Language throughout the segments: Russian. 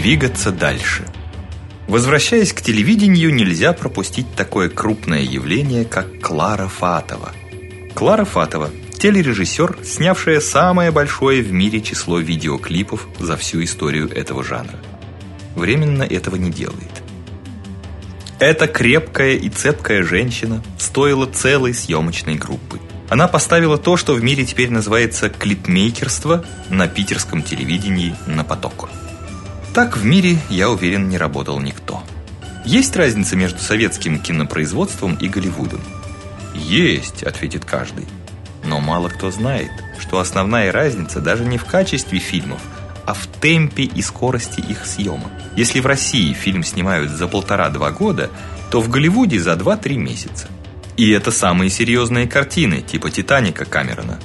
Двигаться дальше. Возвращаясь к телевидению, нельзя пропустить такое крупное явление, как Клара Фатова. Клара Фатова телережиссер, снявшая самое большое в мире число видеоклипов за всю историю этого жанра. Временно этого не делает. Эта крепкая и цепкая женщина стоила целой съемочной группы. Она поставила то, что в мире теперь называется клипмейкерство на питерском телевидении на поток. Так в мире, я уверен, не работал никто. Есть разница между советским кинопроизводством и Голливудом? Есть, ответит каждый. Но мало кто знает, что основная разница даже не в качестве фильмов, а в темпе и скорости их съемок. Если в России фильм снимают за полтора-два года, то в Голливуде за 2-3 месяца. И это самые серьезные картины, типа Титаника Камерона.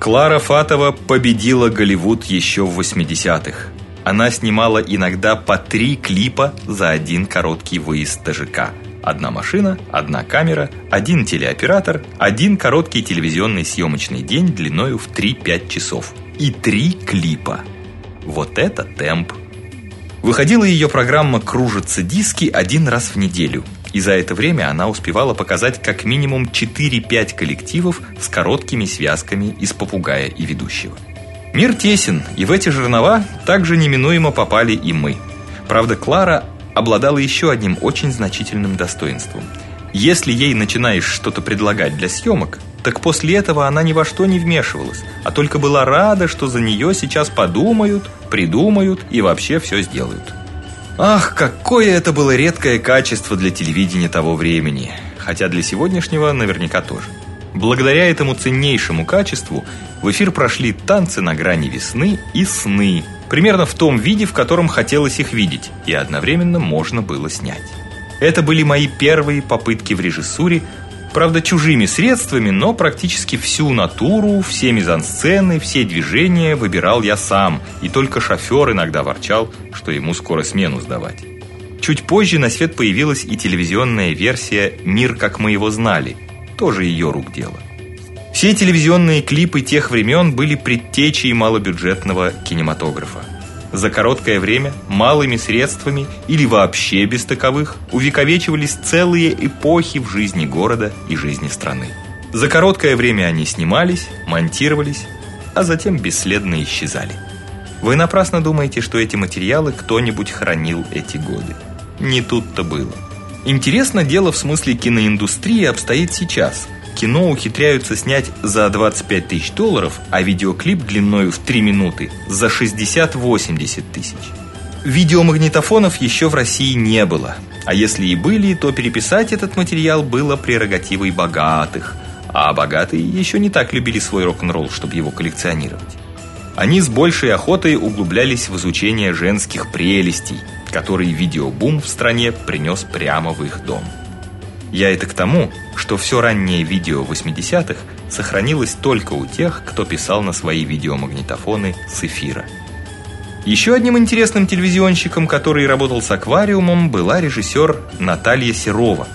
Клара Фатова победила Голливуд еще в 80-х. Она снимала иногда по три клипа за один короткий выезд ТЖК – Одна машина, одна камера, один телеоператор, один короткий телевизионный съемочный день длиною в 3-5 часов. И три клипа. Вот это темп. Выходила ее программа «Кружатся диски» один раз в неделю. И за это время она успевала показать как минимум 4-5 коллективов с короткими связками из попугая и ведущего. Мир тесен, и в эти жернова также неминуемо попали и мы. Правда, Клара обладала еще одним очень значительным достоинством. Если ей начинаешь что-то предлагать для съемок, так после этого она ни во что не вмешивалась, а только была рада, что за нее сейчас подумают, придумают и вообще все сделают. Ах, какое это было редкое качество для телевидения того времени, хотя для сегодняшнего наверняка тоже. Благодаря этому ценнейшему качеству в эфир прошли танцы на грани весны и сны, примерно в том виде, в котором хотелось их видеть, и одновременно можно было снять. Это были мои первые попытки в режиссуре, правда, чужими средствами, но практически всю натуру, все мизансцены, все движения выбирал я сам, и только шофер иногда ворчал, что ему скоро смену сдавать. Чуть позже на свет появилась и телевизионная версия «Мир, как мы его знали», тоже ее рук дело. Все телевизионные клипы тех времен были предтечей малобюджетного кинематографа. За короткое время малыми средствами или вообще без таковых увековечивались целые эпохи в жизни города и жизни страны. За короткое время они снимались, монтировались, а затем бесследно исчезали. Вы напрасно думаете, что эти материалы кто-нибудь хранил эти годы. Не тут-то было. Интересно дело в смысле киноиндустрии обстоит сейчас – кино ухитряются снять за 25 тысяч долларов, а видеоклип длиной в 3 минуты за 60-80 тысяч. Видеомагнитофонов еще в России не было. А если и были, то переписать этот материал было прерогативой богатых. А богатые еще не так любили свой рок-н-ролл, чтобы его коллекционировать. Они с большей охотой углублялись в изучение женских прелестей, которые видеобум в стране принес прямо в их дом. Я это к тому, что все раннее видео 80-х сохранилось только у тех, кто писал на свои видеомагнитофоны с эфира. Еще одним интересным телевизионщиком, который работал с аквариумом, была режиссер Наталья Серова.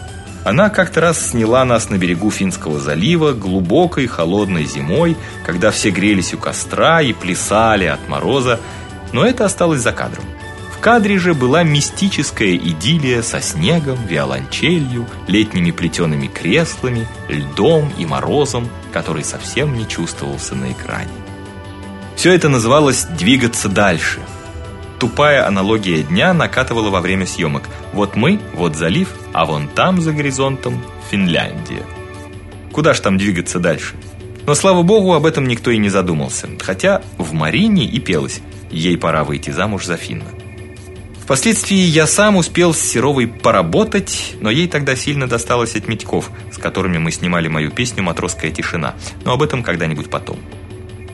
Она как-то раз сняла нас на берегу Финского залива глубокой холодной зимой, когда все грелись у костра и плясали от мороза, но это осталось за кадром кадре же была мистическая идиллия со снегом, виолончелью, летними плетеными креслами, льдом и морозом, который совсем не чувствовался на экране. Все это называлось «двигаться дальше». Тупая аналогия дня накатывала во время съемок. Вот мы, вот залив, а вон там за горизонтом Финляндия. Куда ж там двигаться дальше? Но слава богу, об этом никто и не задумался. Хотя в Марине и пелось: ей пора выйти замуж за Финна. Впоследствии я сам успел с Серовой поработать, но ей тогда сильно досталось от Митьков, с которыми мы снимали мою песню «Матросская тишина», но об этом когда-нибудь потом.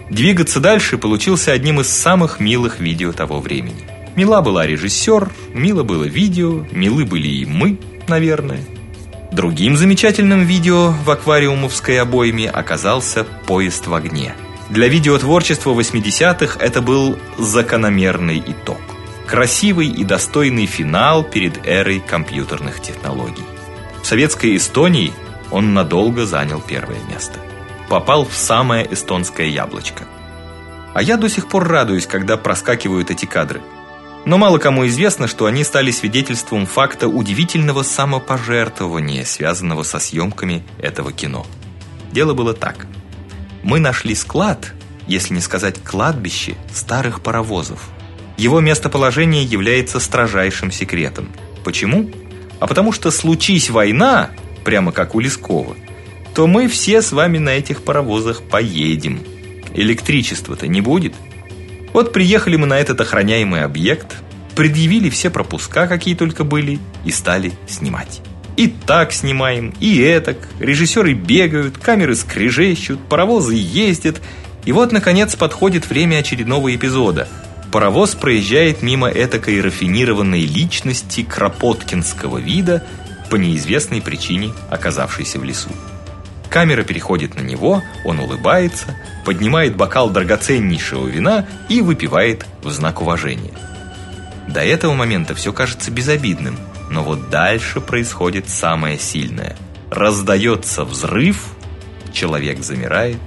Двигаться дальше получился одним из самых милых видео того времени. Мила была режиссер, мило было видео, милы были и мы, наверное. Другим замечательным видео в аквариумовской обойме оказался «Поезд в огне». Для видеотворчества 80-х это был закономерный итог. Красивый и достойный финал перед эрой компьютерных технологий. В советской Эстонии он надолго занял первое место. Попал в самое эстонское яблочко. А я до сих пор радуюсь, когда проскакивают эти кадры. Но мало кому известно, что они стали свидетельством факта удивительного самопожертвования, связанного со съемками этого кино. Дело было так. Мы нашли склад, если не сказать кладбище, старых паровозов. Его местоположение является строжайшим секретом. Почему? А потому что случись война, прямо как у Лескова, то мы все с вами на этих паровозах поедем. Электричества-то не будет. Вот приехали мы на этот охраняемый объект, предъявили все пропуска, какие только были, и стали снимать. И так снимаем, и этак. Режиссеры бегают, камеры скрежещут, паровозы ездят. И вот, наконец, подходит время очередного эпизода. Паровоз проезжает мимо этакой рафинированной личности кропоткинского вида, по неизвестной причине оказавшейся в лесу. Камера переходит на него, он улыбается, поднимает бокал драгоценнейшего вина и выпивает в знак уважения. До этого момента все кажется безобидным, но вот дальше происходит самое сильное. Раздается взрыв, человек замирает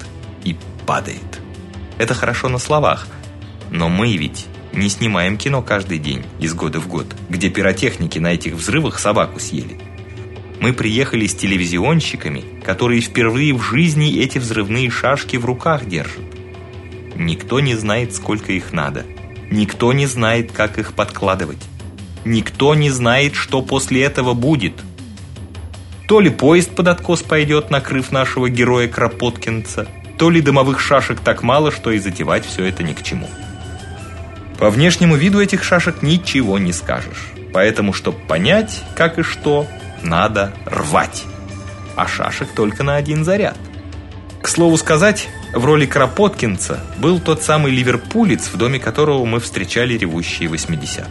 и падает. Это хорошо на словах, но мы ведь не снимаем кино каждый день из года в год, где пиротехники на этих взрывах собаку съели. Мы приехали с телевизионщиками, которые впервые в жизни эти взрывные шашки в руках держат. Никто не знает, сколько их надо. Никто не знает, как их подкладывать. Никто не знает, что после этого будет. То ли поезд под откос пойдет, накрыв нашего героя Кропоткинца, то ли дымовых шашек так мало, что и затевать все это ни к чему. По внешнему виду этих шашек ничего не скажешь. Поэтому, чтобы понять, как и что, надо рвать. А шашек только на один заряд. К слову сказать, в роли Кропоткинца был тот самый ливерпулец, в доме которого мы встречали ревущие 80-е.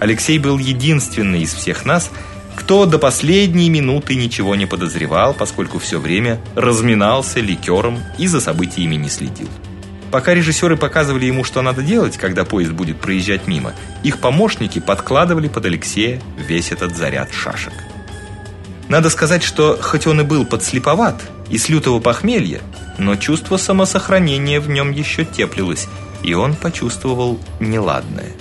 Алексей был единственный из всех нас, кто до последней минуты ничего не подозревал, поскольку все время разминался ликером и за событиями не следил. Пока режиссеры показывали ему, что надо делать, когда поезд будет проезжать мимо, их помощники подкладывали под Алексея весь этот заряд шашек. Надо сказать, что хоть он и был подслеповат и с лютого похмелья, но чувство самосохранения в нем еще теплилось, и он почувствовал неладное.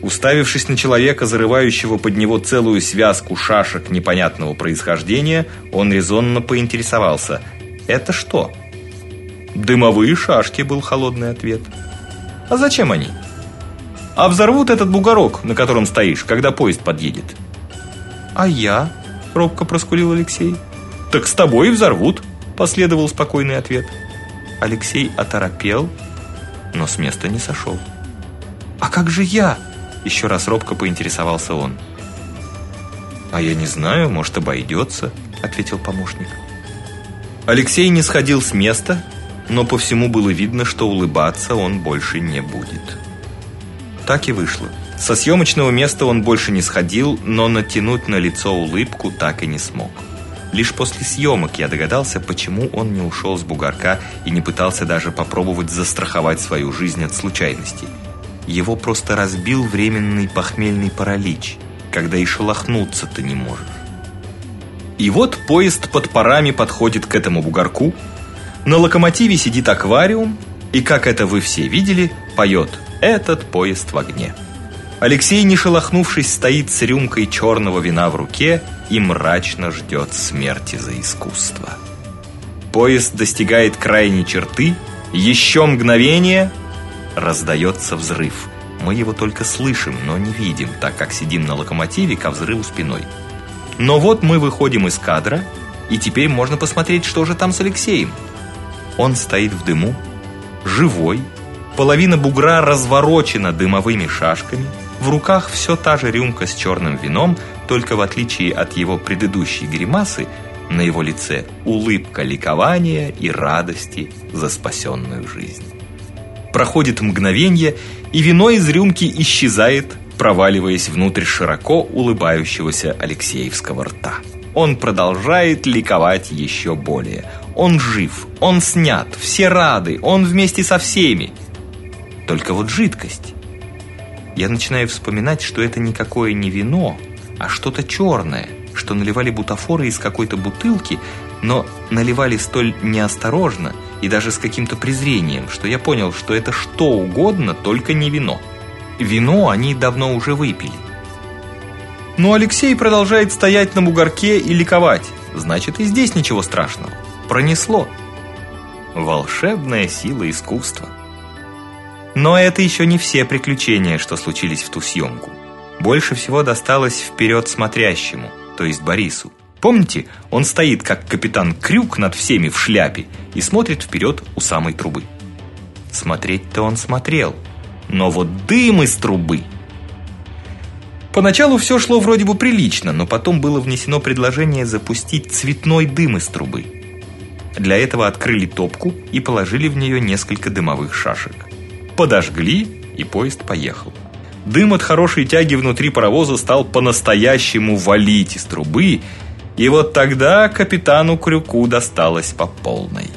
Уставившись на человека, зарывающего под него целую связку шашек непонятного происхождения, он резонно поинтересовался: "Это что?" "Дымовые шашки", был холодный ответ. "А зачем они?" "А взорвут этот бугорок, на котором стоишь, когда поезд подъедет". "А я?" робко проскулил Алексей. Так с тобой и взорвут, последовал спокойный ответ. Алексей оторопел, но с места не сошел. А как же я? Еще раз робко поинтересовался он. А я не знаю, может, обойдется, ответил помощник. Алексей не сходил с места, но по всему было видно, что улыбаться он больше не будет. Так и вышло. Со съемочного места он больше не сходил, но натянуть на лицо улыбку так и не смог. Лишь после съемок я догадался, почему он не ушел с бугорка и не пытался даже попробовать застраховать свою жизнь от случайностей. Его просто разбил временный похмельный паралич, когда и шелохнуться-то не можешь. И вот поезд под парами подходит к этому бугорку. На локомотиве сидит аквариум, и, как это вы все видели, поет «Этот поезд в огне». Алексей, не шелохнувшись, стоит с рюмкой черного вина в руке и мрачно ждет смерти за искусство. Поезд достигает крайней черты, еще мгновение раздается взрыв. Мы его только слышим, но не видим, так как сидим на локомотиве ко взрыву спиной. Но вот мы выходим из кадра, и теперь можно посмотреть, что же там с Алексеем. Он стоит в дыму, живой, половина бугра разворочена дымовыми шашками – в руках все та же рюмка с черным вином, только в отличие от его предыдущей гримасы, на его лице улыбка ликования и радости за спасенную жизнь. Проходит мгновение, и вино из рюмки исчезает, проваливаясь внутрь широко улыбающегося Алексеевского рта. Он продолжает ликовать еще более. Он жив, он снят, все рады, он вместе со всеми. Только вот жидкость я начинаю вспоминать, что это никакое не вино, а что-то черное, что наливали бутафоры из какой-то бутылки, но наливали столь неосторожно и даже с каким-то презрением, что я понял, что это что угодно, только не вино. Вино они давно уже выпили. Но Алексей продолжает стоять на бугорке и ликовать. Значит, и здесь ничего страшного. Пронесло. Волшебная сила искусства. Но это еще не все приключения, что случились в ту съемку. Больше всего досталось вперед смотрящему, то есть Борису. Помните, он стоит как капитан Крюк над всеми в шляпе и смотрит вперед у самой трубы. Смотреть-то он смотрел, но вот дым из трубы. Поначалу все шло вроде бы прилично, но потом было внесено предложение запустить цветной дым из трубы. Для этого открыли топку и положили в нее несколько дымовых шашек. Подожгли, и поезд поехал. Дым от хорошей тяги внутри паровоза стал по-настоящему валить из трубы, и вот тогда капитану Крюку досталось по полной.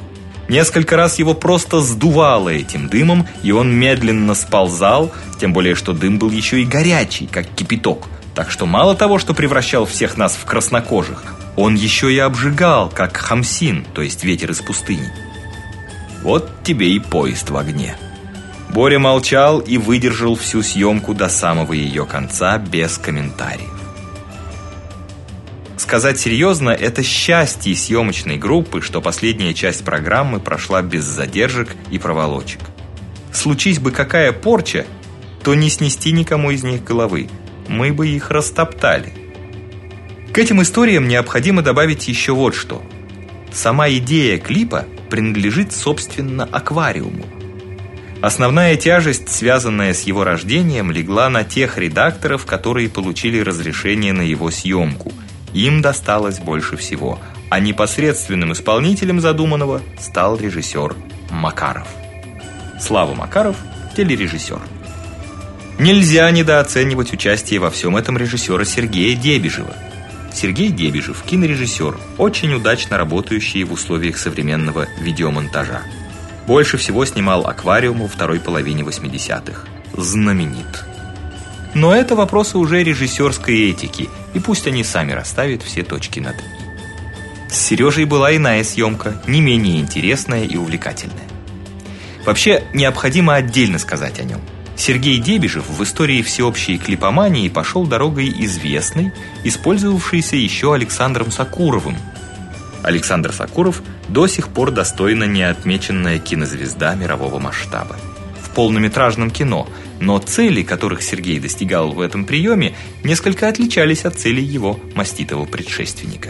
Несколько раз его просто сдувало этим дымом, и он медленно сползал, тем более что дым был еще и горячий, как кипяток. Так что мало того, что превращал всех нас в краснокожих, он еще и обжигал, как хамсин, то есть ветер из пустыни. Вот тебе и поезд в огне. Боря молчал и выдержал всю съемку до самого ее конца без комментариев. Сказать серьезно, это счастье съемочной группы, что последняя часть программы прошла без задержек и проволочек. Случись бы какая порча, то не снести никому из них головы. Мы бы их растоптали. К этим историям необходимо добавить еще вот что. Сама идея клипа принадлежит, собственно, аквариуму. Основная тяжесть, связанная с его рождением, легла на тех редакторов, которые получили разрешение на его съемку – им досталось больше всего, а непосредственным исполнителем задуманного стал режиссер Макаров. Слава Макаров телережиссер. Нельзя недооценивать участие во всем этом режиссера Сергея Дебежева. Сергей Дебежев кинорежиссер, очень удачно работающий в условиях современного видеомонтажа. Больше всего снимал аквариум во второй половине 80-х. Знаменит. Но это вопросы уже режиссерской этики, и пусть они сами расставят все точки над «и». С Сережей была иная съемка, не менее интересная и увлекательная. Вообще, необходимо отдельно сказать о нем. Сергей Дебежев в истории всеобщей клипомании пошел дорогой известной, использовавшейся еще Александром Сакуровым. Александр Сакуров до сих пор достойно неотмеченная кинозвезда мирового масштаба. В полнометражном кино – но цели, которых Сергей достигал в этом приеме, несколько отличались от целей его маститого предшественника.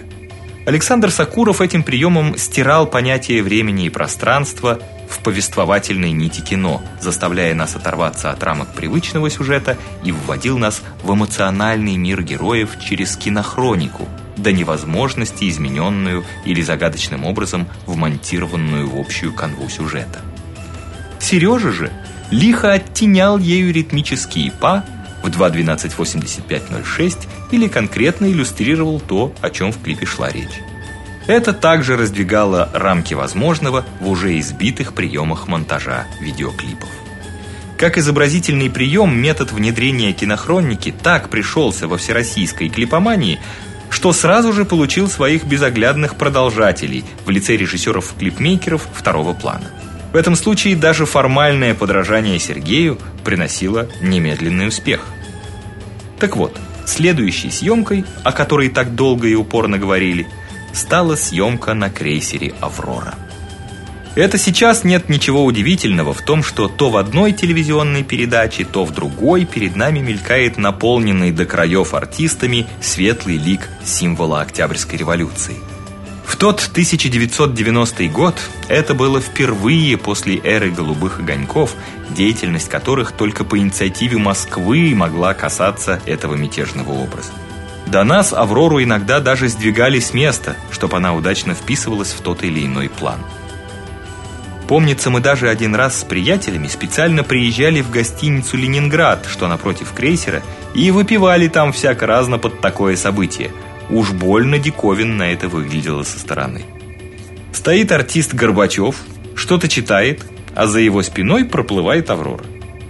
Александр Сакуров этим приемом стирал понятие времени и пространства в повествовательной нити кино, заставляя нас оторваться от рамок привычного сюжета и вводил нас в эмоциональный мир героев через кинохронику, до невозможности измененную или загадочным образом вмонтированную в общую канву сюжета. Сережа же лихо оттенял ею ритмические па в 2.12.85.06 или конкретно иллюстрировал то, о чем в клипе шла речь. Это также раздвигало рамки возможного в уже избитых приемах монтажа видеоклипов. Как изобразительный прием, метод внедрения кинохроники так пришелся во всероссийской клипомании, что сразу же получил своих безоглядных продолжателей в лице режиссеров-клипмейкеров второго плана. В этом случае даже формальное подражание Сергею приносило немедленный успех. Так вот, следующей съемкой, о которой так долго и упорно говорили, стала съемка на крейсере «Аврора». Это сейчас нет ничего удивительного в том, что то в одной телевизионной передаче, то в другой перед нами мелькает наполненный до краев артистами светлый лик символа Октябрьской революции – в тот 1990 год это было впервые после эры голубых огоньков, деятельность которых только по инициативе Москвы могла касаться этого мятежного образа. До нас Аврору иногда даже сдвигали с места, чтобы она удачно вписывалась в тот или иной план. Помнится, мы даже один раз с приятелями специально приезжали в гостиницу Ленинград, что напротив крейсера, и выпивали там всяко разно под такое событие – Уж больно диковинно это выглядело со стороны. Стоит артист Горбачев, что-то читает, а за его спиной проплывает Аврора.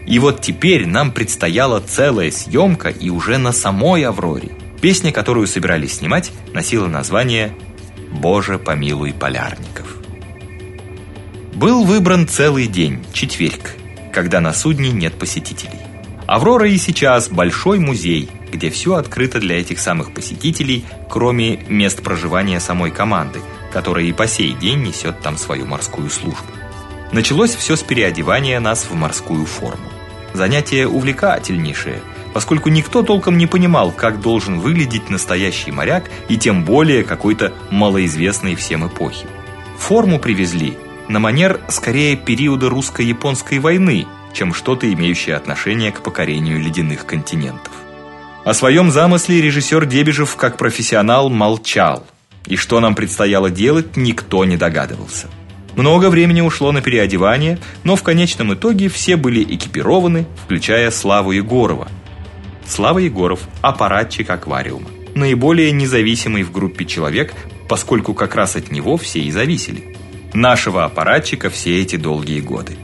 И вот теперь нам предстояла целая съемка и уже на самой Авроре. Песня, которую собирались снимать, носила название «Боже, помилуй полярников». Был выбран целый день, четверг, когда на судне нет посетителей. Аврора и сейчас большой музей, где все открыто для этих самых посетителей, кроме мест проживания самой команды, которая и по сей день несет там свою морскую службу. Началось все с переодевания нас в морскую форму. Занятие увлекательнейшее, поскольку никто толком не понимал, как должен выглядеть настоящий моряк и тем более какой-то малоизвестной всем эпохи. Форму привезли на манер скорее периода русско-японской войны, чем что-то имеющее отношение к покорению ледяных континентов. О своем замысле режиссер Дебежев как профессионал молчал, и что нам предстояло делать, никто не догадывался. Много времени ушло на переодевание, но в конечном итоге все были экипированы, включая Славу Егорова. Слава Егоров аппаратчик аквариума, наиболее независимый в группе человек, поскольку как раз от него все и зависели. Нашего аппаратчика все эти долгие годы.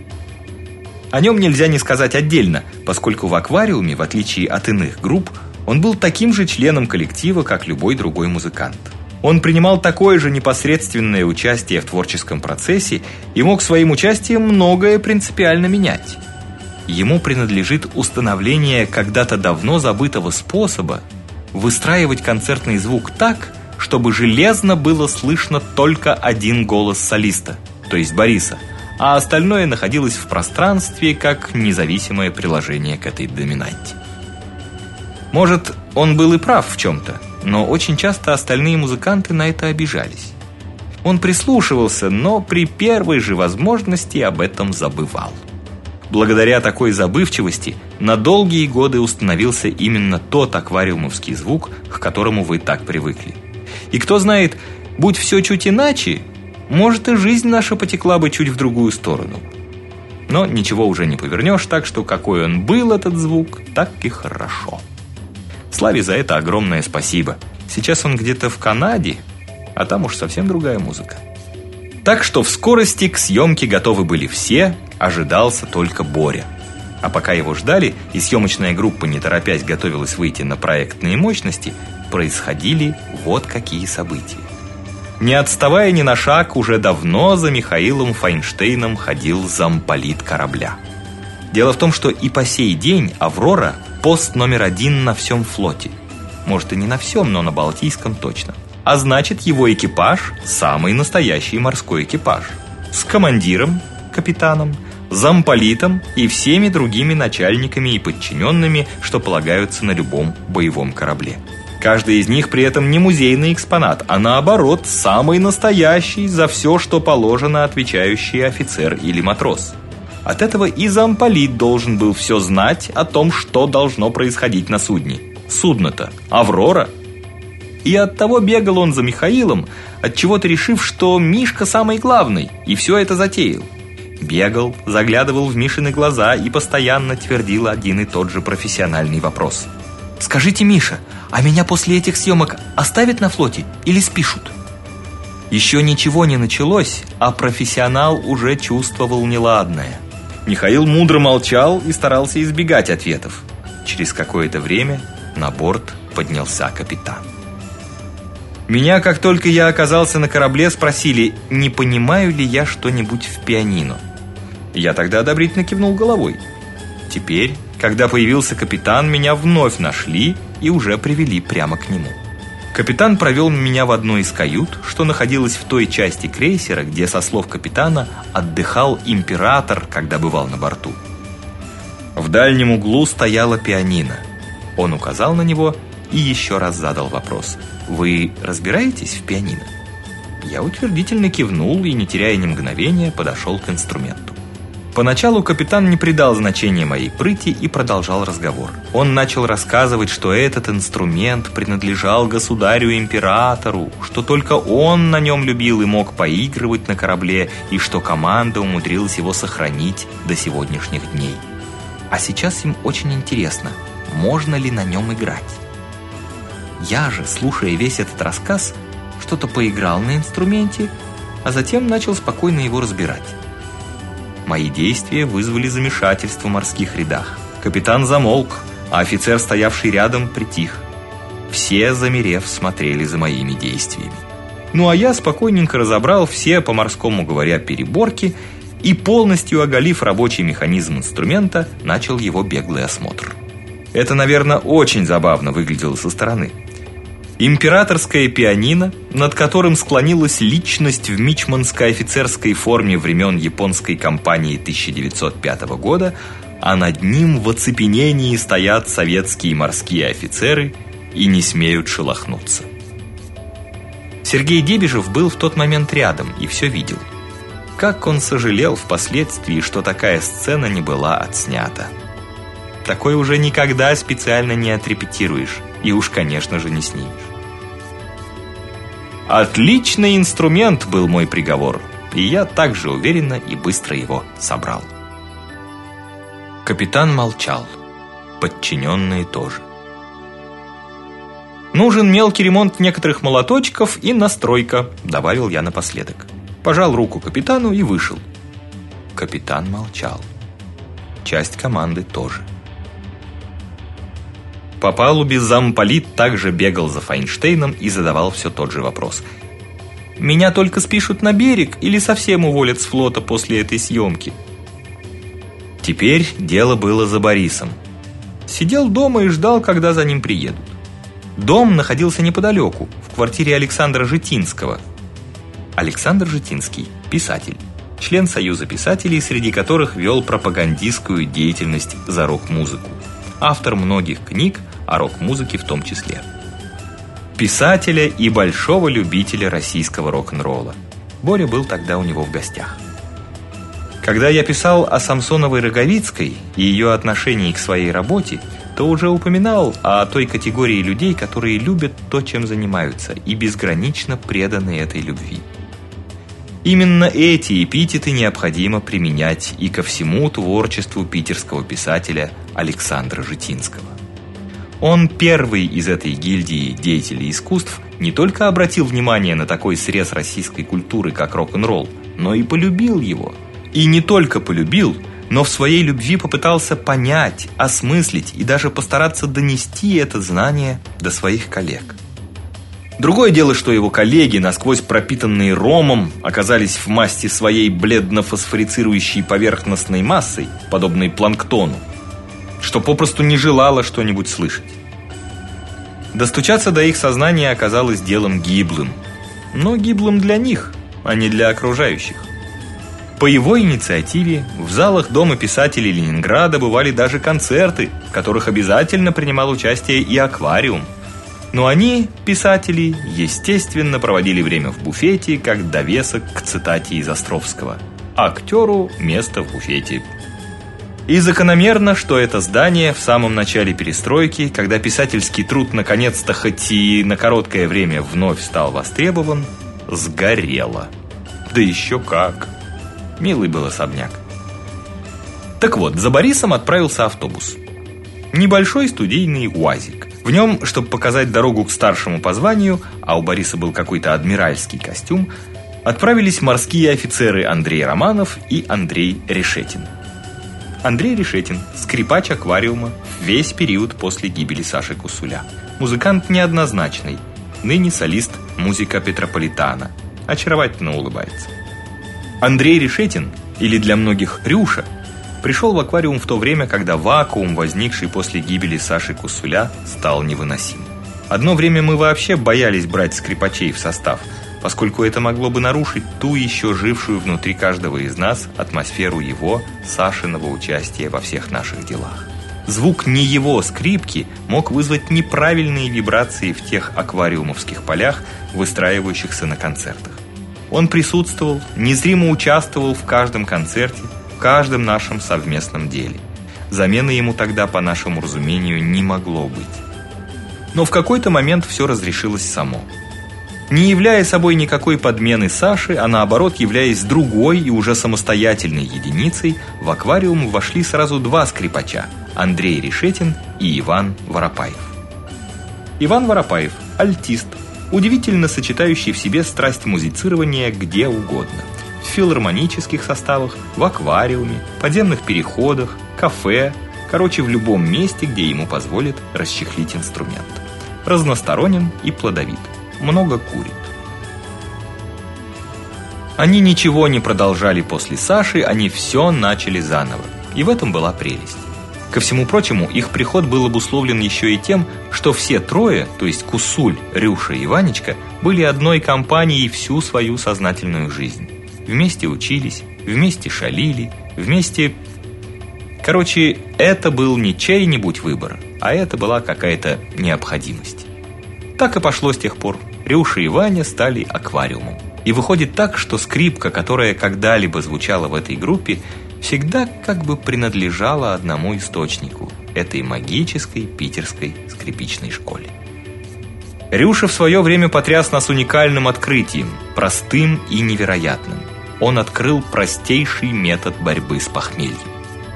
О нем нельзя не сказать отдельно, поскольку в аквариуме, в отличие от иных групп, он был таким же членом коллектива, как любой другой музыкант. Он принимал такое же непосредственное участие в творческом процессе и мог своим участием многое принципиально менять. Ему принадлежит установление когда-то давно забытого способа выстраивать концертный звук так, чтобы железно было слышно только один голос солиста, то есть Бориса – а остальное находилось в пространстве как независимое приложение к этой доминанте. Может, он был и прав в чем то но очень часто остальные музыканты на это обижались. Он прислушивался, но при первой же возможности об этом забывал. Благодаря такой забывчивости на долгие годы установился именно тот аквариумовский звук, к которому вы так привыкли. И кто знает, будь все чуть иначе, может и жизнь наша потекла бы чуть в другую сторону. Но ничего уже не повернешь, так что какой он был этот звук, так и хорошо. Славе за это огромное спасибо. Сейчас он где-то в Канаде, а там уж совсем другая музыка. Так что в скорости к съемке готовы были все, ожидался только Боря. А пока его ждали, и съемочная группа, не торопясь, готовилась выйти на проектные мощности, происходили вот какие события. Не отставая ни на шаг, уже давно за Михаилом Файнштейном ходил замполит корабля. Дело в том, что и по сей день Аврора пост номер один на всем флоте. Может и не на всем, но на Балтийском точно. А значит, его экипаж самый настоящий морской экипаж. С командиром, капитаном, замполитом и всеми другими начальниками и подчиненными, что полагаются на любом боевом корабле. Каждый из них при этом не музейный экспонат, а наоборот, самый настоящий за все, что положено отвечающий офицер или матрос. От этого и замполит должен был все знать о том, что должно происходить на судне. Судно-то Аврора. И от того бегал он за Михаилом, от чего-то решив, что Мишка самый главный, и все это затеял. Бегал, заглядывал в Мишины глаза и постоянно твердил один и тот же профессиональный вопрос. Скажите, Миша, а меня после этих съемок оставят на флоте или спишут? Еще ничего не началось, а профессионал уже чувствовал неладное. Михаил мудро молчал и старался избегать ответов. Через какое-то время на борт поднялся капитан. Меня, как только я оказался на корабле, спросили, не понимаю ли я что-нибудь в пианино. Я тогда одобрительно кивнул головой. Теперь, когда появился капитан, меня вновь нашли и уже привели прямо к нему. Капитан провел меня в одну из кают, что находилась в той части крейсера, где, со слов капитана, отдыхал император, когда бывал на борту. В дальнем углу стояла пианино. Он указал на него и еще раз задал вопрос. «Вы разбираетесь в пианино?» Я утвердительно кивнул и, не теряя ни мгновения, подошел к инструменту. Поначалу капитан не придал значения моей прыти и продолжал разговор. Он начал рассказывать, что этот инструмент принадлежал государю-императору, что только он на нем любил и мог поигрывать на корабле, и что команда умудрилась его сохранить до сегодняшних дней. А сейчас им очень интересно, можно ли на нем играть. Я же, слушая весь этот рассказ, что-то поиграл на инструменте, а затем начал спокойно его разбирать. Мои действия вызвали замешательство в морских рядах. Капитан замолк, а офицер, стоявший рядом, притих. Все, замерев, смотрели за моими действиями. Ну а я спокойненько разобрал все, по-морскому говоря, переборки и, полностью оголив рабочий механизм инструмента, начал его беглый осмотр. Это, наверное, очень забавно выглядело со стороны. Императорское пианино, над которым склонилась личность в мичманской офицерской форме времен японской кампании 1905 года, а над ним в оцепенении стоят советские морские офицеры и не смеют шелохнуться. Сергей Дебежев был в тот момент рядом и все видел. Как он сожалел впоследствии, что такая сцена не была отснята. Такое уже никогда специально не отрепетируешь и уж, конечно же, не снимешь. Отличный инструмент был мой приговор, и я также уверенно и быстро его собрал. Капитан молчал. Подчиненные тоже. Нужен мелкий ремонт некоторых молоточков и настройка, добавил я напоследок. Пожал руку капитану и вышел. Капитан молчал. Часть команды тоже. По палубе замполит также бегал за Файнштейном и задавал все тот же вопрос. Меня только спишут на берег или совсем уволят с флота после этой съемки?» Теперь дело было за Борисом. Сидел дома и ждал, когда за ним приедут. Дом находился неподалеку, в квартире Александра Житинского. Александр Житинский писатель, член Союза писателей, среди которых вел пропагандистскую деятельность за рок-музыку. Автор многих книг о рок-музыке в том числе. Писателя и большого любителя российского рок-н-ролла. Боря был тогда у него в гостях. Когда я писал о Самсоновой Роговицкой и ее отношении к своей работе, то уже упоминал о той категории людей, которые любят то, чем занимаются, и безгранично преданы этой любви. Именно эти эпитеты необходимо применять и ко всему творчеству питерского писателя Александра Житинского. Он первый из этой гильдии деятелей искусств не только обратил внимание на такой срез российской культуры, как рок-н-ролл, но и полюбил его. И не только полюбил, но в своей любви попытался понять, осмыслить и даже постараться донести это знание до своих коллег. Другое дело, что его коллеги, насквозь пропитанные ромом, оказались в масти своей бледно-фосфорицирующей поверхностной массой, подобной планктону, что попросту не желала что-нибудь слышать. Достучаться до их сознания оказалось делом гиблым, но гиблым для них, а не для окружающих. По его инициативе в залах Дома писателей Ленинграда бывали даже концерты, в которых обязательно принимал участие и аквариум. Но они, писатели, естественно, проводили время в буфете, как довесок к цитате из Островского. Актеру место в буфете и закономерно, что это здание в самом начале перестройки, когда писательский труд наконец-то хоть и на короткое время вновь стал востребован, сгорело. Да еще как. Милый был особняк. Так вот, за Борисом отправился автобус. Небольшой студийный УАЗик. В нем, чтобы показать дорогу к старшему по званию, а у Бориса был какой-то адмиральский костюм, отправились морские офицеры Андрей Романов и Андрей Решетин. Андрей Решетин, скрипач аквариума, весь период после гибели Саши Кусуля. Музыкант неоднозначный, ныне солист музыка Петрополитана. Очаровательно улыбается. Андрей Решетин, или для многих Рюша, пришел в аквариум в то время, когда вакуум, возникший после гибели Саши Кусуля, стал невыносим. Одно время мы вообще боялись брать скрипачей в состав – поскольку это могло бы нарушить ту еще жившую внутри каждого из нас атмосферу его, Сашиного участия во всех наших делах. Звук не его скрипки мог вызвать неправильные вибрации в тех аквариумовских полях, выстраивающихся на концертах. Он присутствовал, незримо участвовал в каждом концерте, в каждом нашем совместном деле. Замены ему тогда, по нашему разумению, не могло быть. Но в какой-то момент все разрешилось само – не являя собой никакой подмены Саши, а наоборот являясь другой и уже самостоятельной единицей, в аквариум вошли сразу два скрипача – Андрей Решетин и Иван Воропаев. Иван Воропаев – альтист, удивительно сочетающий в себе страсть музицирования где угодно. В филармонических составах, в аквариуме, подземных переходах, кафе, короче, в любом месте, где ему позволят расчехлить инструмент. Разносторонен и плодовит много курит. Они ничего не продолжали после Саши, они все начали заново. И в этом была прелесть. Ко всему прочему, их приход был обусловлен еще и тем, что все трое, то есть Кусуль, Рюша и Ванечка, были одной компанией всю свою сознательную жизнь. Вместе учились, вместе шалили, вместе Короче, это был не чей-нибудь выбор, а это была какая-то необходимость. Так и пошло с тех пор. Рюша и Ваня стали аквариумом. И выходит так, что скрипка, которая когда-либо звучала в этой группе, всегда как бы принадлежала одному источнику этой магической питерской скрипичной школе. Рюша в свое время потряс нас уникальным открытием, простым и невероятным. Он открыл простейший метод борьбы с похмельем.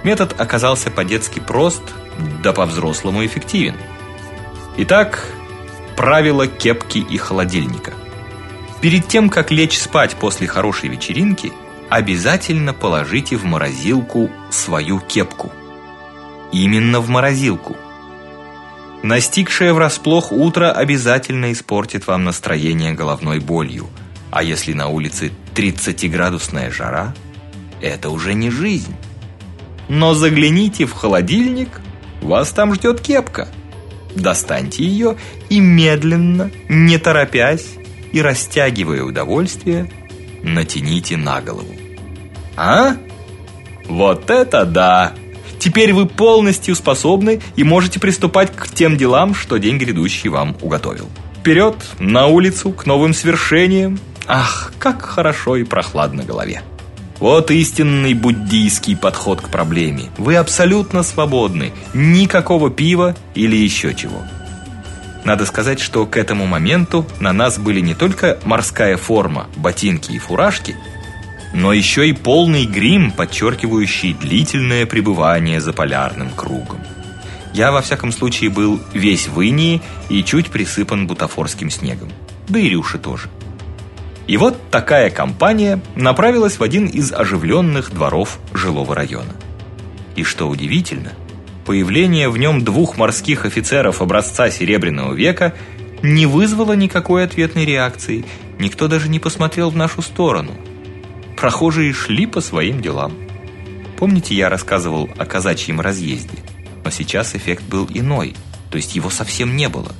Метод оказался по-детски прост, да по-взрослому эффективен. Итак, правило кепки и холодильника. Перед тем, как лечь спать после хорошей вечеринки, обязательно положите в морозилку свою кепку. Именно в морозилку. Настигшее врасплох утро обязательно испортит вам настроение головной болью. А если на улице 30-градусная жара, это уже не жизнь. Но загляните в холодильник, вас там ждет кепка. Достаньте ее и медленно, не торопясь и растягивая удовольствие, натяните на голову. А? Вот это да! Теперь вы полностью способны и можете приступать к тем делам, что день грядущий вам уготовил. Вперед, на улицу, к новым свершениям. Ах, как хорошо и прохладно голове. Вот истинный буддийский подход к проблеме. Вы абсолютно свободны, никакого пива или еще чего. Надо сказать, что к этому моменту на нас были не только морская форма, ботинки и фуражки, но еще и полный грим, подчеркивающий длительное пребывание за полярным кругом. Я во всяком случае был весь в инии и чуть присыпан бутафорским снегом. Да и Рюша тоже. И вот такая компания направилась в один из оживленных дворов жилого района. И что удивительно, появление в нем двух морских офицеров образца Серебряного века не вызвало никакой ответной реакции. Никто даже не посмотрел в нашу сторону. Прохожие шли по своим делам. Помните, я рассказывал о казачьем разъезде? Но сейчас эффект был иной, то есть его совсем не было.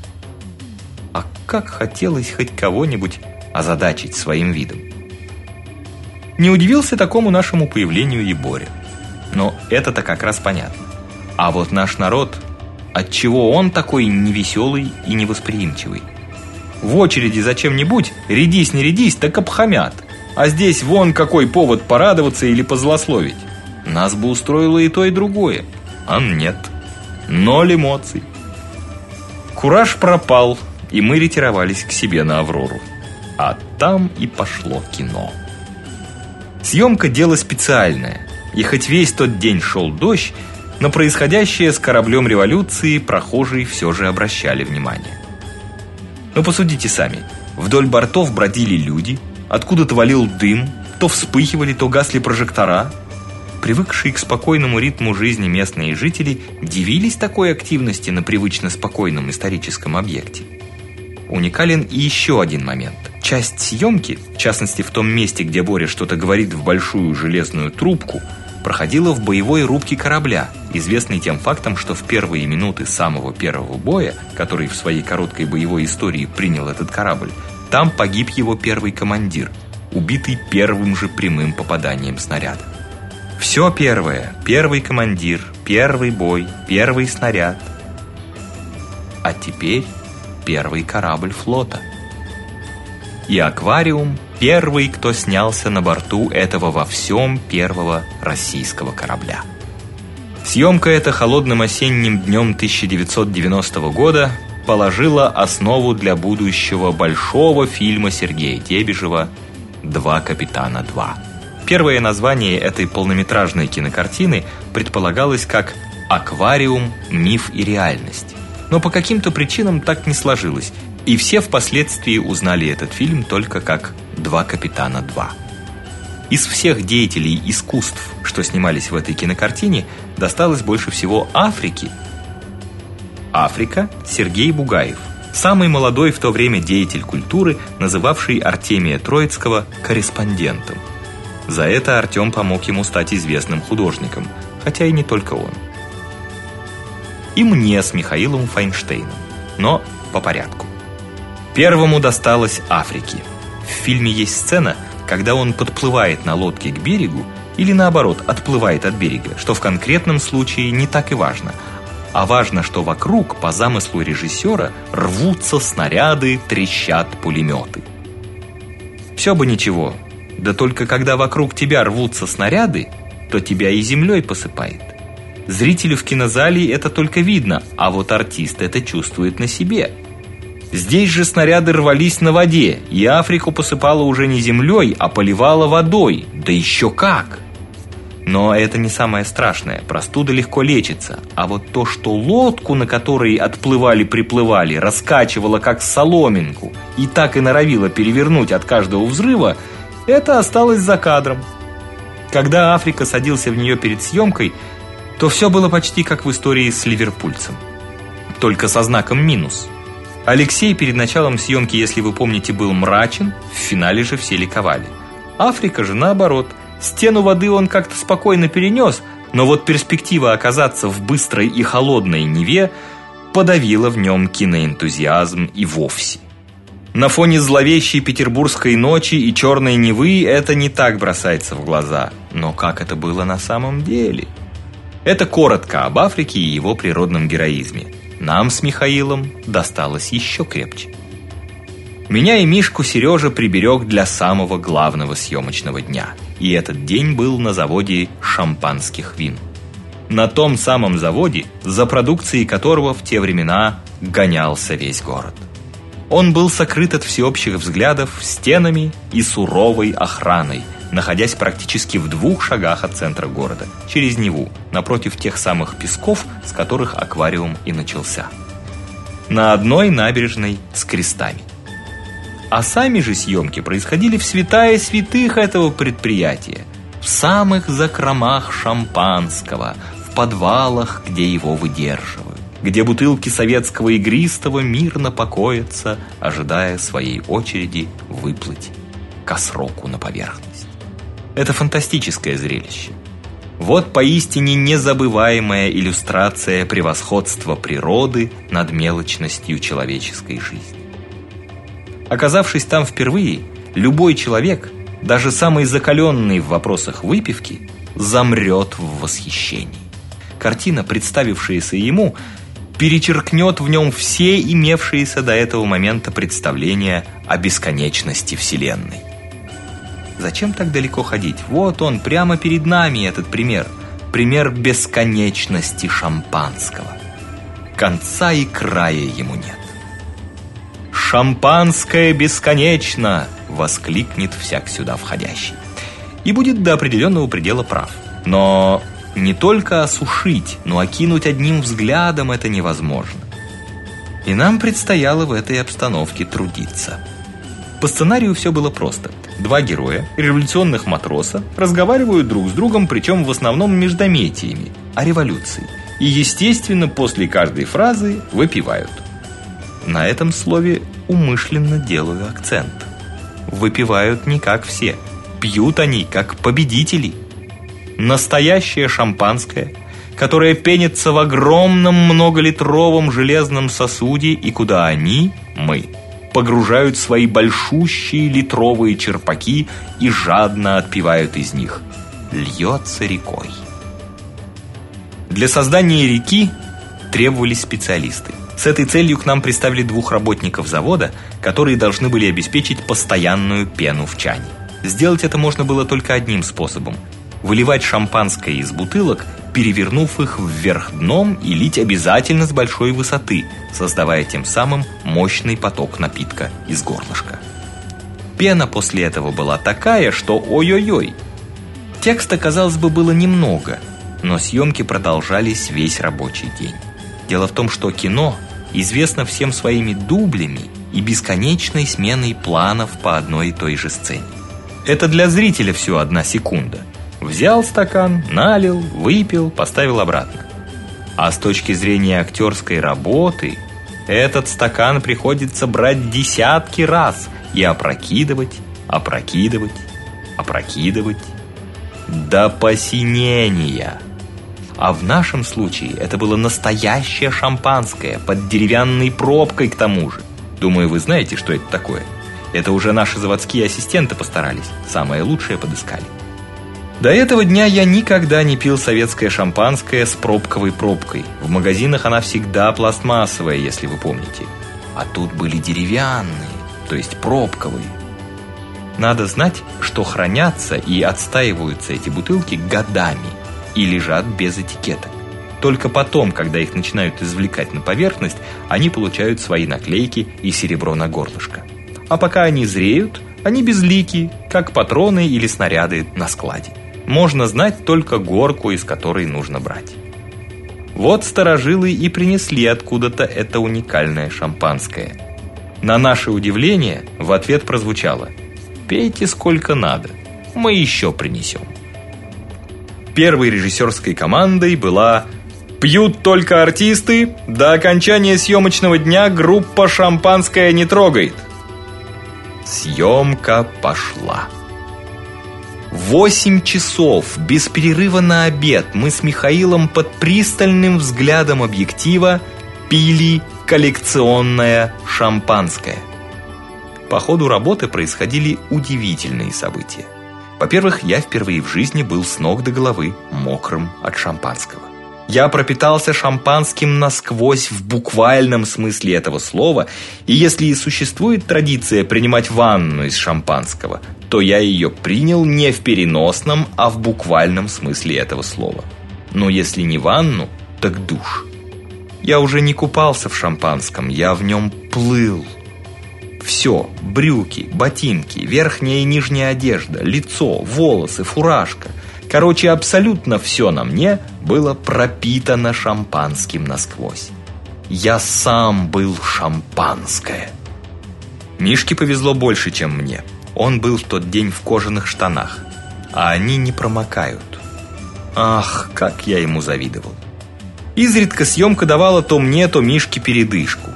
А как хотелось хоть кого-нибудь озадачить своим видом. Не удивился такому нашему появлению и Боря. Но это-то как раз понятно. А вот наш народ, от чего он такой невеселый и невосприимчивый? В очереди за чем-нибудь, рядись не рядись, так обхамят. А здесь вон какой повод порадоваться или позлословить. Нас бы устроило и то, и другое. А нет. Ноль эмоций. Кураж пропал, и мы ретировались к себе на Аврору. А там и пошло кино. Съемка дело специальное. И хоть весь тот день шел дождь, но происходящее с кораблем революции прохожие все же обращали внимание. Но посудите сами. Вдоль бортов бродили люди, откуда-то валил дым, то вспыхивали, то гасли прожектора. Привыкшие к спокойному ритму жизни местные жители дивились такой активности на привычно спокойном историческом объекте. Уникален и еще один момент. Часть съемки, в частности в том месте, где Боря что-то говорит в большую железную трубку, проходила в боевой рубке корабля, известной тем фактом, что в первые минуты самого первого боя, который в своей короткой боевой истории принял этот корабль, там погиб его первый командир, убитый первым же прямым попаданием снаряда. Все первое, первый командир, первый бой, первый снаряд. А теперь первый корабль флота. И аквариум первый, кто снялся на борту этого во всем первого российского корабля. Съемка эта холодным осенним днем 1990 года положила основу для будущего большого фильма Сергея Тебежева «Два капитана 2». Первое название этой полнометражной кинокартины предполагалось как «Аквариум. Миф и реальность» но по каким-то причинам так не сложилось, и все впоследствии узнали этот фильм только как «Два капитана 2». Из всех деятелей искусств, что снимались в этой кинокартине, досталось больше всего Африке. Африка Сергей Бугаев, самый молодой в то время деятель культуры, называвший Артемия Троицкого корреспондентом. За это Артем помог ему стать известным художником, хотя и не только он. И мне с Михаилом Файнштейном. Но по порядку. Первому досталось Африке. В фильме есть сцена, когда он подплывает на лодке к берегу или наоборот, отплывает от берега, что в конкретном случае не так и важно. А важно, что вокруг, по замыслу режиссера, рвутся снаряды, трещат пулеметы. Все бы ничего, да только когда вокруг тебя рвутся снаряды, то тебя и землей посыпает. Зрителю в кинозале это только видно, а вот артист это чувствует на себе. Здесь же снаряды рвались на воде, и Африку посыпало уже не землей, а поливало водой. Да еще как! Но это не самое страшное. Простуда легко лечится. А вот то, что лодку, на которой отплывали-приплывали, раскачивало как соломинку и так и норовило перевернуть от каждого взрыва, это осталось за кадром. Когда Африка садился в нее перед съемкой, то все было почти как в истории с ливерпульцем. Только со знаком минус. Алексей перед началом съемки, если вы помните, был мрачен, в финале же все ликовали. Африка же наоборот – Стену воды он как-то спокойно перенес, но вот перспектива оказаться в быстрой и холодной Неве подавила в нем киноэнтузиазм и вовсе. На фоне зловещей петербургской ночи и черной Невы это не так бросается в глаза. Но как это было на самом деле? Это коротко об Африке и его природном героизме. Нам с Михаилом досталось еще крепче. Меня и Мишку Сережа приберег для самого главного съемочного дня. И этот день был на заводе шампанских вин. На том самом заводе, за продукцией которого в те времена гонялся весь город. Он был сокрыт от всеобщих взглядов стенами и суровой охраной, находясь практически в двух шагах от центра города, через Неву, напротив тех самых песков, с которых аквариум и начался. На одной набережной с крестами. А сами же съемки происходили в святая святых этого предприятия, в самых закромах шампанского, в подвалах, где его выдерживают, где бутылки советского игристого мирно покоятся, ожидая своей очереди выплыть к сроку на поверхность. Это фантастическое зрелище. Вот поистине незабываемая иллюстрация превосходства природы над мелочностью человеческой жизни. Оказавшись там впервые, любой человек, даже самый закаленный в вопросах выпивки, замрет в восхищении. Картина, представившаяся ему, перечеркнет в нем все имевшиеся до этого момента представления о бесконечности Вселенной. Зачем так далеко ходить? Вот он, прямо перед нами этот пример. Пример бесконечности шампанского. Конца и края ему нет. «Шампанское бесконечно!» – воскликнет всяк сюда входящий. И будет до определенного предела прав. Но не только осушить, но окинуть одним взглядом это невозможно. И нам предстояло в этой обстановке трудиться. По сценарию все было просто. Два героя, революционных матроса, разговаривают друг с другом, причем в основном междометиями, о революции. И, естественно, после каждой фразы выпивают. На этом слове умышленно делаю акцент. Выпивают не как все, пьют они как победители. Настоящее шампанское, которое пенится в огромном многолитровом железном сосуде и куда они, мы, погружают свои большущие литровые черпаки и жадно отпивают из них. Льется рекой. Для создания реки требовались специалисты. С этой целью к нам представили двух работников завода, которые должны были обеспечить постоянную пену в чане. Сделать это можно было только одним способом выливать шампанское из бутылок, перевернув их вверх дном и лить обязательно с большой высоты, создавая тем самым мощный поток напитка из горлышка. Пена после этого была такая, что ой-ой-ой. Текста, казалось бы, было немного, но съемки продолжались весь рабочий день. Дело в том, что кино известно всем своими дублями и бесконечной сменой планов по одной и той же сцене. Это для зрителя всего одна секунда. Взял стакан, налил, выпил, поставил обратно. А с точки зрения актерской работы, этот стакан приходится брать десятки раз и опрокидывать, опрокидывать, опрокидывать до посинения. А в нашем случае это было настоящее шампанское, под деревянной пробкой к тому же. Думаю, вы знаете, что это такое. Это уже наши заводские ассистенты постарались, самое лучшее подыскали. До этого дня я никогда не пил советское шампанское с пробковой пробкой. В магазинах она всегда пластмассовая, если вы помните. А тут были деревянные, то есть пробковые. Надо знать, что хранятся и отстаиваются эти бутылки годами и лежат без этикеток. Только потом, когда их начинают извлекать на поверхность, они получают свои наклейки и серебро на горлышко. А пока они зреют, они безлики, как патроны или снаряды на складе. Можно знать только горку, из которой нужно брать. Вот старожилы и принесли откуда-то это уникальное шампанское. На наше удивление в ответ прозвучало «Пейте сколько надо, мы еще принесем». Первой режиссерской командой была «Пьют только артисты, до окончания съемочного дня группа «Шампанское не трогает». Съемка пошла. Восемь часов, без перерыва на обед, мы с Михаилом под пристальным взглядом объектива пили коллекционное шампанское. По ходу работы происходили удивительные события. Во-первых, я впервые в жизни был с ног до головы мокрым от шампанского. Я пропитался шампанским насквозь в буквальном смысле этого слова, и если и существует традиция принимать ванну из шампанского, то я ее принял не в переносном, а в буквальном смысле этого слова. Но если не ванну, так душ. Я уже не купался в шампанском, я в нем плыл. Все: брюки, ботинки, верхняя и нижняя одежда, лицо, волосы, фуражка Короче, абсолютно все на мне было пропитано шампанским насквозь. Я сам был шампанское. Мишке повезло больше, чем мне. Он был в тот день в кожаных штанах, а они не промокают. Ах, как я ему завидовал. Изредка съемка давала то мне, то Мишке передышку.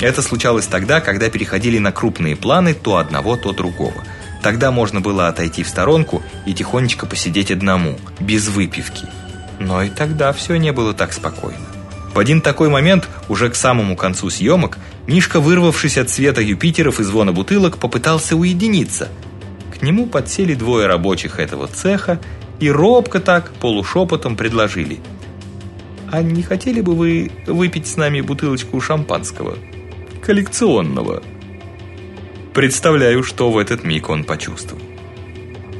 Это случалось тогда, когда переходили на крупные планы то одного, то другого – Тогда можно было отойти в сторонку и тихонечко посидеть одному, без выпивки. Но и тогда все не было так спокойно. В один такой момент, уже к самому концу съемок, Мишка, вырвавшись от света Юпитеров и звона бутылок, попытался уединиться. К нему подсели двое рабочих этого цеха и робко так, полушепотом предложили. «А не хотели бы вы выпить с нами бутылочку шампанского? Коллекционного?» Представляю, что в этот миг он почувствовал.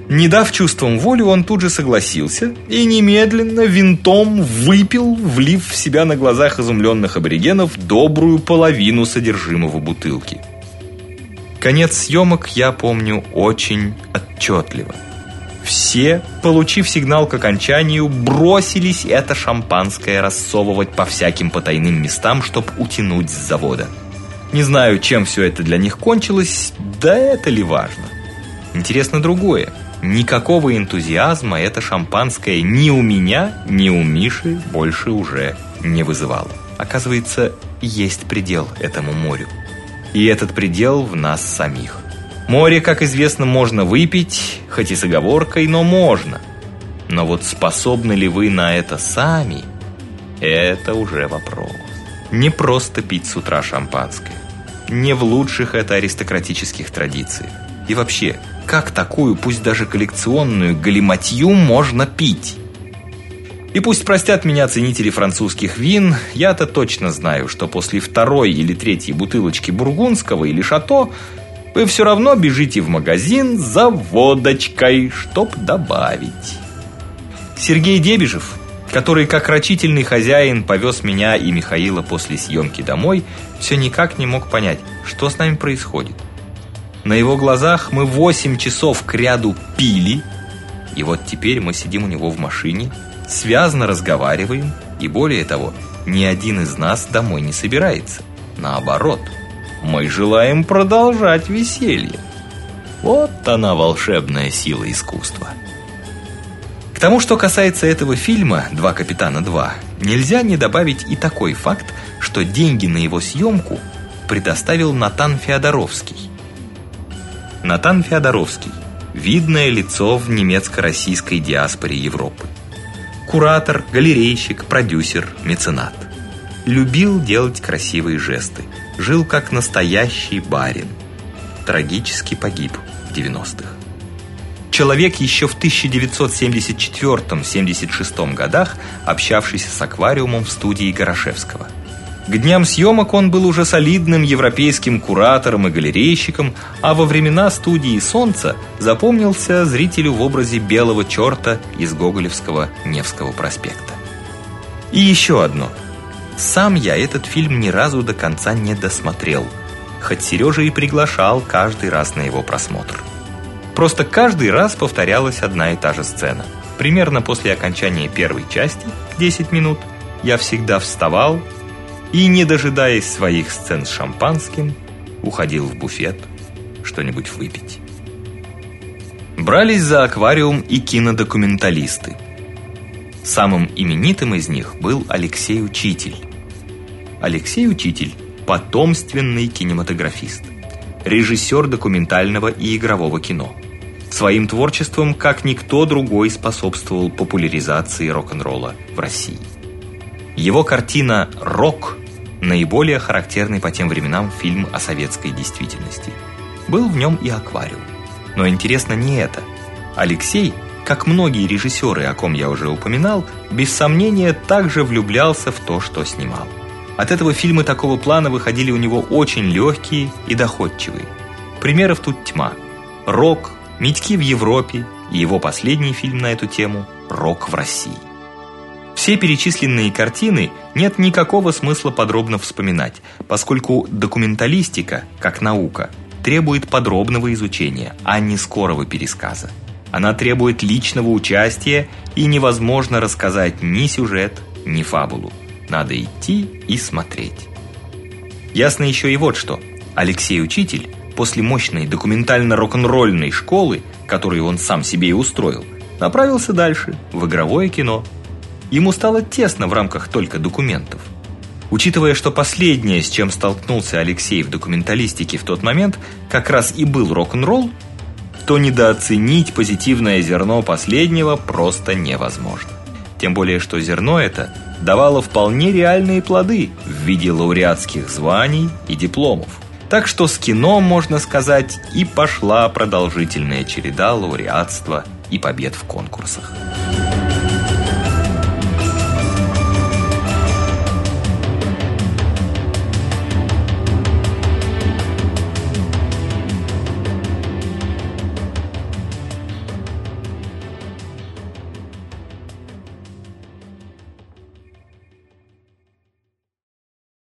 Не дав чувствам волю, он тут же согласился и немедленно винтом выпил, влив в себя на глазах изумленных аборигенов добрую половину содержимого бутылки. Конец съемок я помню очень отчетливо. Все, получив сигнал к окончанию, бросились это шампанское рассовывать по всяким потайным местам, чтобы утянуть с завода. Не знаю, чем все это для них кончилось, да это ли важно. Интересно другое. Никакого энтузиазма это шампанское ни у меня, ни у Миши больше уже не вызывало. Оказывается, есть предел этому морю. И этот предел в нас самих. Море, как известно, можно выпить, хоть и с оговоркой, но можно. Но вот способны ли вы на это сами, это уже вопрос. Не просто пить с утра шампанское не в лучших это аристократических традициях. И вообще, как такую, пусть даже коллекционную галиматью можно пить? И пусть простят меня ценители французских вин, я-то точно знаю, что после второй или третьей бутылочки бургундского или шато вы все равно бежите в магазин за водочкой, чтоб добавить. Сергей Дебежев, который как рачительный хозяин повез меня и Михаила после съемки домой, все никак не мог понять, что с нами происходит. На его глазах мы восемь часов к ряду пили, и вот теперь мы сидим у него в машине, связно разговариваем, и более того, ни один из нас домой не собирается. Наоборот, мы желаем продолжать веселье. Вот она волшебная сила искусства. К тому, что касается этого фильма «Два капитана 2», нельзя не добавить и такой факт, что деньги на его съемку предоставил Натан Феодоровский. Натан Феодоровский – видное лицо в немецко-российской диаспоре Европы. Куратор, галерейщик, продюсер, меценат. Любил делать красивые жесты. Жил как настоящий барин. Трагически погиб в 90-х. Человек еще в 1974-76 годах, общавшийся с аквариумом в студии Горошевского – к дням съемок он был уже солидным европейским куратором и галерейщиком, а во времена студии Солнца запомнился зрителю в образе белого черта из Гоголевского Невского проспекта. И еще одно. Сам я этот фильм ни разу до конца не досмотрел, хоть Сережа и приглашал каждый раз на его просмотр. Просто каждый раз повторялась одна и та же сцена. Примерно после окончания первой части, 10 минут, я всегда вставал, и, не дожидаясь своих сцен с шампанским, уходил в буфет что-нибудь выпить. Брались за аквариум и кинодокументалисты. Самым именитым из них был Алексей Учитель. Алексей Учитель – потомственный кинематографист, режиссер документального и игрового кино. Своим творчеством, как никто другой, способствовал популяризации рок-н-ролла в России. Его картина «Рок» наиболее характерный по тем временам фильм о советской действительности. Был в нем и аквариум. Но интересно не это. Алексей, как многие режиссеры, о ком я уже упоминал, без сомнения также влюблялся в то, что снимал. От этого фильмы такого плана выходили у него очень легкие и доходчивые. Примеров тут тьма. Рок, Митьки в Европе и его последний фильм на эту тему Рок в России. Все перечисленные картины нет никакого смысла подробно вспоминать, поскольку документалистика, как наука, требует подробного изучения, а не скорого пересказа. Она требует личного участия, и невозможно рассказать ни сюжет, ни фабулу. Надо идти и смотреть. Ясно еще и вот что. Алексей Учитель после мощной документально-рок-н-ролльной школы, которую он сам себе и устроил, направился дальше, в игровое кино – Ему стало тесно в рамках только документов. Учитывая, что последнее, с чем столкнулся Алексей в документалистике в тот момент, как раз и был рок-н-ролл, то недооценить позитивное зерно последнего просто невозможно. Тем более, что зерно это давало вполне реальные плоды в виде лауреатских званий и дипломов. Так что с кино, можно сказать, и пошла продолжительная череда лауреатства и побед в конкурсах.